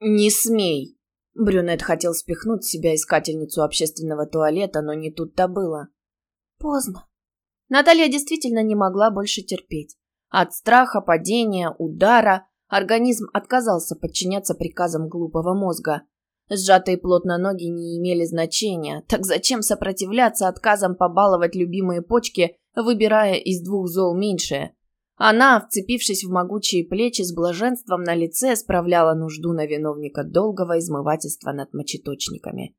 «Не смей!» Брюнет хотел спихнуть себя искательницу общественного туалета, но не тут-то было. Поздно. Наталья действительно не могла больше терпеть. От страха, падения, удара организм отказался подчиняться приказам глупого мозга. Сжатые плотно ноги не имели значения, так зачем сопротивляться отказам побаловать любимые почки, выбирая из двух зол меньшее? Она, вцепившись в могучие плечи с блаженством на лице, справляла нужду на виновника долгого измывательства над мочеточниками.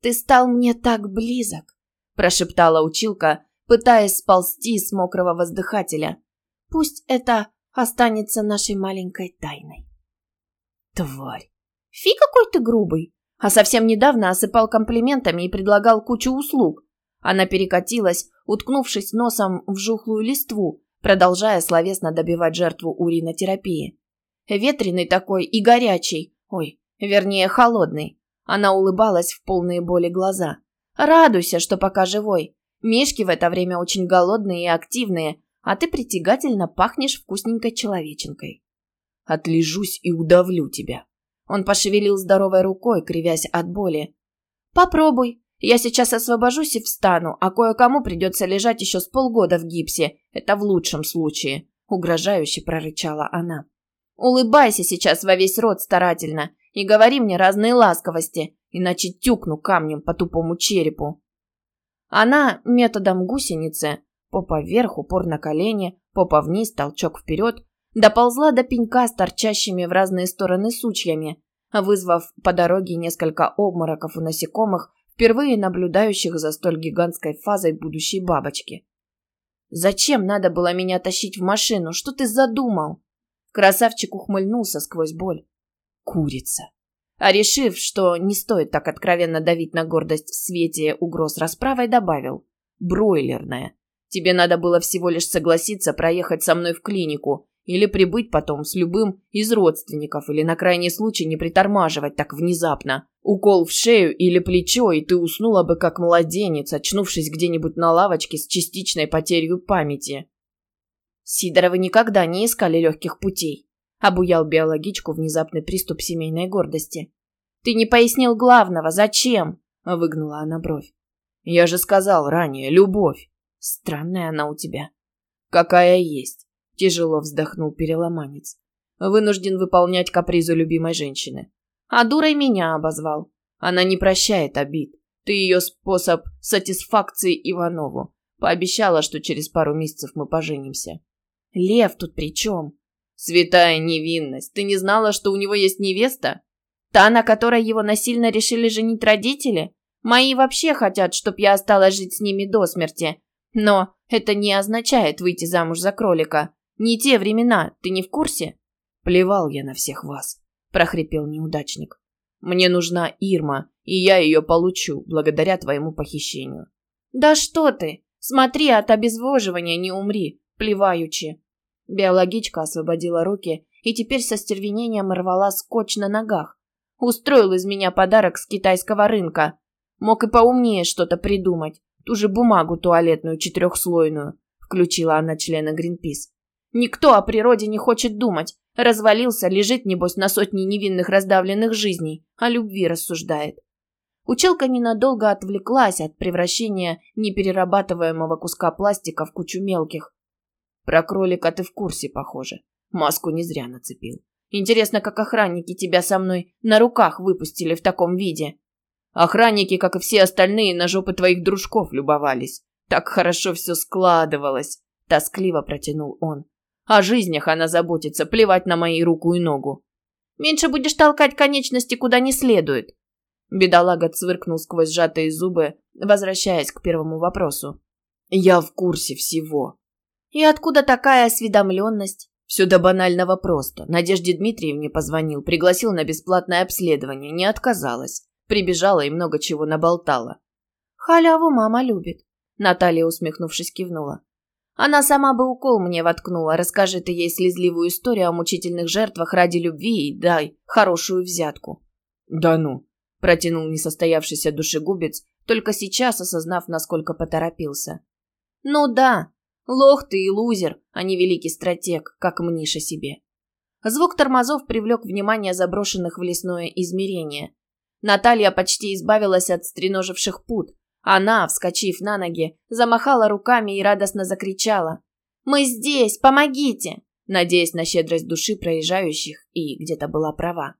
«Ты стал мне так близок!» – прошептала училка, пытаясь сползти с мокрого воздыхателя. «Пусть это останется нашей маленькой тайной». «Тварь!» Фи какой ты грубый. А совсем недавно осыпал комплиментами и предлагал кучу услуг. Она перекатилась, уткнувшись носом в жухлую листву, продолжая словесно добивать жертву уринотерапии. Ветреный такой и горячий. Ой, вернее, холодный. Она улыбалась в полные боли глаза. «Радуйся, что пока живой. Мишки в это время очень голодные и активные, а ты притягательно пахнешь вкусненькой человеченкой». «Отлежусь и удавлю тебя», он пошевелил здоровой рукой, кривясь от боли. «Попробуй. Я сейчас освобожусь и встану, а кое-кому придется лежать еще с полгода в гипсе. Это в лучшем случае», — угрожающе прорычала она. «Улыбайся сейчас во весь рот старательно и говори мне разные ласковости, иначе тюкну камнем по тупому черепу». Она методом гусеницы, попа вверх, упор на колени, попа вниз, толчок вперед, доползла до пенька с торчащими в разные стороны сучьями, вызвав по дороге несколько обмороков у насекомых, впервые наблюдающих за столь гигантской фазой будущей бабочки. «Зачем надо было меня тащить в машину? Что ты задумал?» Красавчик ухмыльнулся сквозь боль. «Курица!» А решив, что не стоит так откровенно давить на гордость в свете угроз расправой, добавил. «Бройлерная. Тебе надо было всего лишь согласиться проехать со мной в клинику, или прибыть потом с любым из родственников, или на крайний случай не притормаживать так внезапно. Укол в шею или плечо, и ты уснула бы как младенец, очнувшись где-нибудь на лавочке с частичной потерей памяти. Сидоровы никогда не искали легких путей. Обуял биологичку внезапный приступ семейной гордости. «Ты не пояснил главного. Зачем?» — выгнула она бровь. «Я же сказал ранее, любовь. Странная она у тебя. Какая есть. Тяжело вздохнул переломанец. Вынужден выполнять капризу любимой женщины. А дурой меня обозвал. Она не прощает обид. Ты ее способ сатисфакции Иванову. Пообещала, что через пару месяцев мы поженимся. Лев тут при чем? Святая невинность. Ты не знала, что у него есть невеста? Та, на которой его насильно решили женить родители? Мои вообще хотят, чтоб я осталась жить с ними до смерти. Но это не означает выйти замуж за кролика. Не те времена, ты не в курсе? Плевал я на всех вас, прохрипел неудачник. Мне нужна Ирма, и я ее получу, благодаря твоему похищению. Да что ты? Смотри, от обезвоживания не умри, плеваючи. Биологичка освободила руки и теперь со стервенением рвала скотч на ногах. Устроил из меня подарок с китайского рынка. Мог и поумнее что-то придумать. Ту же бумагу туалетную четырехслойную. Включила она члена Гринпис. Никто о природе не хочет думать. Развалился, лежит, небось, на сотни невинных раздавленных жизней, о любви рассуждает. Училка ненадолго отвлеклась от превращения неперерабатываемого куска пластика в кучу мелких. Про кролика ты в курсе, похоже. Маску не зря нацепил. Интересно, как охранники тебя со мной на руках выпустили в таком виде. Охранники, как и все остальные, на жопы твоих дружков любовались. Так хорошо все складывалось. Тоскливо протянул он. О жизнях она заботится, плевать на мои руку и ногу. Меньше будешь толкать конечности куда не следует. Бедолага цвыркнул сквозь сжатые зубы, возвращаясь к первому вопросу. Я в курсе всего. И откуда такая осведомленность? Все до банального просто. Надежде Дмитриевне позвонил, пригласил на бесплатное обследование, не отказалась. Прибежала и много чего наболтала. Халяву мама любит. Наталья, усмехнувшись, кивнула. Она сама бы укол мне воткнула, расскажи ты ей слезливую историю о мучительных жертвах ради любви и дай хорошую взятку. Да ну, протянул несостоявшийся душегубец, только сейчас осознав, насколько поторопился. Ну да, лох ты и лузер, а не великий стратег, как мнишь о себе. Звук тормозов привлек внимание заброшенных в лесное измерение. Наталья почти избавилась от стреноживших пут. Она, вскочив на ноги, замахала руками и радостно закричала. «Мы здесь! Помогите!» надеясь на щедрость души проезжающих, и где-то была права.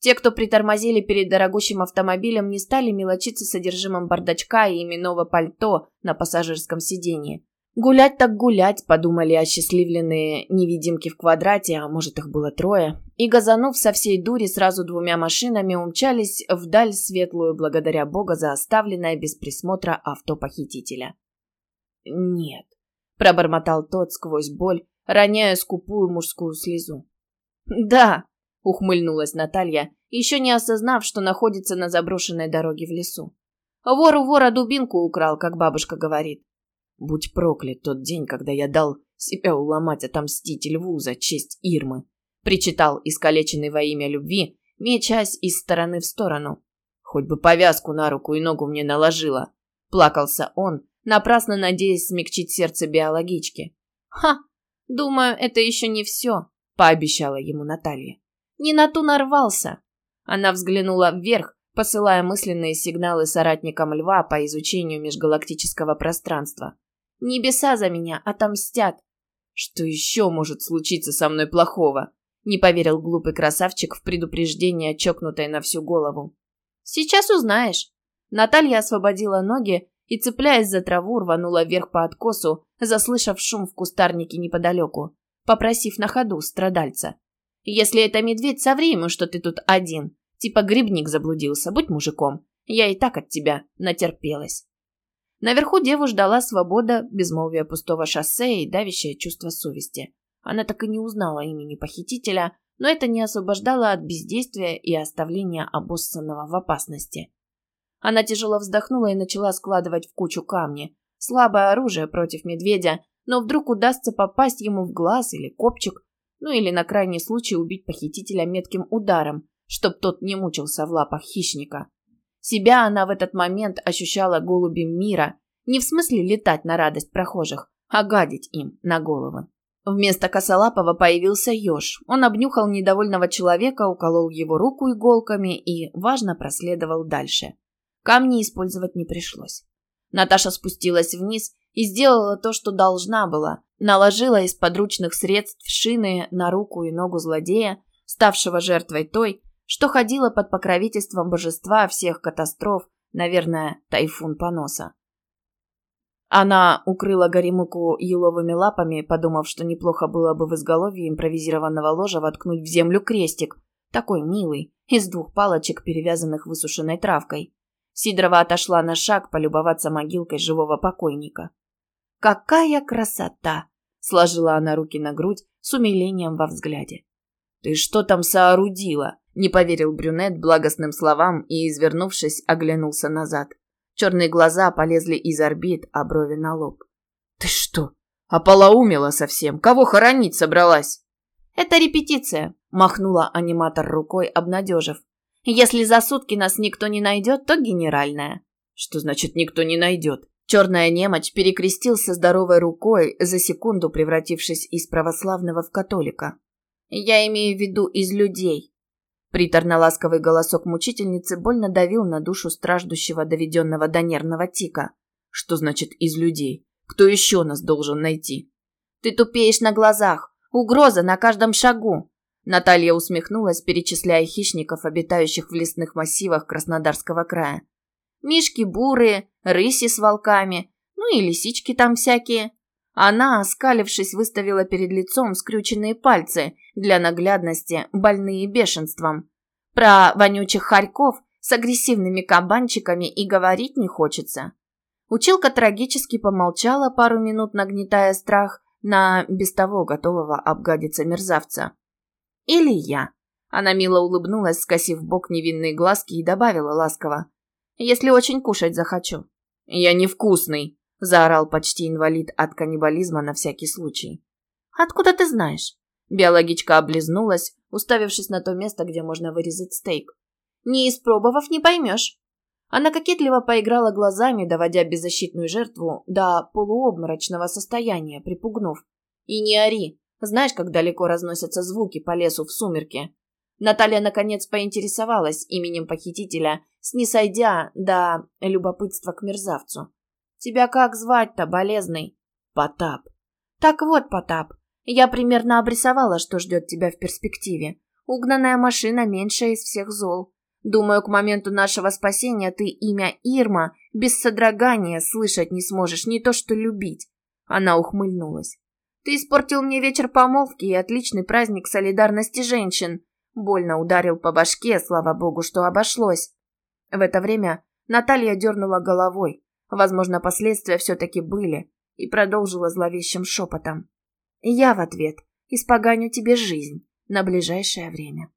Те, кто притормозили перед дорогущим автомобилем, не стали мелочиться содержимым бардачка и именного пальто на пассажирском сиденье. Гулять так гулять, подумали осчастливленные невидимки в квадрате, а может их было трое, и, газанув со всей дури сразу двумя машинами, умчались вдаль светлую благодаря Бога за оставленное без присмотра авто похитителя. «Нет», – пробормотал тот сквозь боль, роняя скупую мужскую слезу. «Да», – ухмыльнулась Наталья, еще не осознав, что находится на заброшенной дороге в лесу. «Вор у вора дубинку украл, как бабушка говорит. Будь проклят тот день, когда я дал себя уломать отомстить льву за честь Ирмы», – причитал искалеченный во имя любви, мечась из стороны в сторону. «Хоть бы повязку на руку и ногу мне наложила», – плакался он, напрасно надеясь смягчить сердце биологички. «Ха! Думаю, это еще не все», – пообещала ему Наталья. «Не на ту нарвался». Она взглянула вверх, посылая мысленные сигналы соратникам льва по изучению межгалактического пространства. Небеса за меня отомстят. Что еще может случиться со мной плохого? Не поверил глупый красавчик в предупреждение, чокнутой на всю голову. Сейчас узнаешь. Наталья освободила ноги и, цепляясь за траву, рванула вверх по откосу, заслышав шум в кустарнике неподалеку, попросив на ходу страдальца. «Если это медведь, соври ему, что ты тут один. Типа грибник заблудился, будь мужиком. Я и так от тебя натерпелась». Наверху деву ждала свобода, безмолвие пустого шоссе и давящее чувство совести. Она так и не узнала имени похитителя, но это не освобождало от бездействия и оставления обоссанного в опасности. Она тяжело вздохнула и начала складывать в кучу камни. Слабое оружие против медведя, но вдруг удастся попасть ему в глаз или копчик, ну или на крайний случай убить похитителя метким ударом, чтоб тот не мучился в лапах хищника. Себя она в этот момент ощущала голубем мира, не в смысле летать на радость прохожих, а гадить им на головы. Вместо косолапого появился еж. Он обнюхал недовольного человека, уколол его руку иголками и, важно, проследовал дальше. Камни использовать не пришлось. Наташа спустилась вниз и сделала то, что должна была. Наложила из подручных средств шины на руку и ногу злодея, ставшего жертвой той, что ходила под покровительством божества всех катастроф, наверное, тайфун поноса. Она укрыла Горемыку еловыми лапами, подумав, что неплохо было бы в изголовье импровизированного ложа воткнуть в землю крестик, такой милый, из двух палочек, перевязанных высушенной травкой. Сидорова отошла на шаг полюбоваться могилкой живого покойника. «Какая красота!» – сложила она руки на грудь с умилением во взгляде. «Ты что там соорудила?» Не поверил брюнет благостным словам и, извернувшись, оглянулся назад. Черные глаза полезли из орбит, а брови на лоб. «Ты что, ополоумела совсем? Кого хоронить собралась?» «Это репетиция», – махнула аниматор рукой, обнадежив. «Если за сутки нас никто не найдет, то генеральная». «Что значит никто не найдет?» Черная немочь перекрестился здоровой рукой, за секунду превратившись из православного в католика. «Я имею в виду из людей. Приторно-ласковый голосок мучительницы больно давил на душу страждущего, доведенного до нервного тика. «Что значит «из людей»? Кто еще нас должен найти?» «Ты тупеешь на глазах! Угроза на каждом шагу!» Наталья усмехнулась, перечисляя хищников, обитающих в лесных массивах Краснодарского края. «Мишки бурые, рыси с волками, ну и лисички там всякие. Она, оскалившись, выставила перед лицом скрюченные пальцы, для наглядности больные бешенством. Про вонючих хорьков с агрессивными кабанчиками и говорить не хочется. Училка трагически помолчала пару минут, нагнетая страх на без того готового обгадиться мерзавца. «Или я». Она мило улыбнулась, скосив бок невинные глазки и добавила ласково. «Если очень кушать захочу». «Я невкусный», заорал почти инвалид от каннибализма на всякий случай. «Откуда ты знаешь?» Биологичка облизнулась, уставившись на то место, где можно вырезать стейк. «Не испробовав, не поймешь». Она кокетливо поиграла глазами, доводя беззащитную жертву до полуобморочного состояния, припугнув. «И не ори!» – Знаешь, как далеко разносятся звуки по лесу в сумерке? Наталья, наконец, поинтересовалась именем похитителя, снисойдя до любопытства к мерзавцу. «Тебя как звать-то, болезный?» «Потап». «Так вот, Потап, я примерно обрисовала, что ждет тебя в перспективе. Угнанная машина меньшая из всех зол. Думаю, к моменту нашего спасения ты имя Ирма без содрогания слышать не сможешь, не то что любить. Она ухмыльнулась. Ты испортил мне вечер помолвки и отличный праздник солидарности женщин. Больно ударил по башке, слава богу, что обошлось. В это время Наталья дернула головой. Возможно, последствия все-таки были. И продолжила зловещим шепотом. Я в ответ испоганю тебе жизнь на ближайшее время.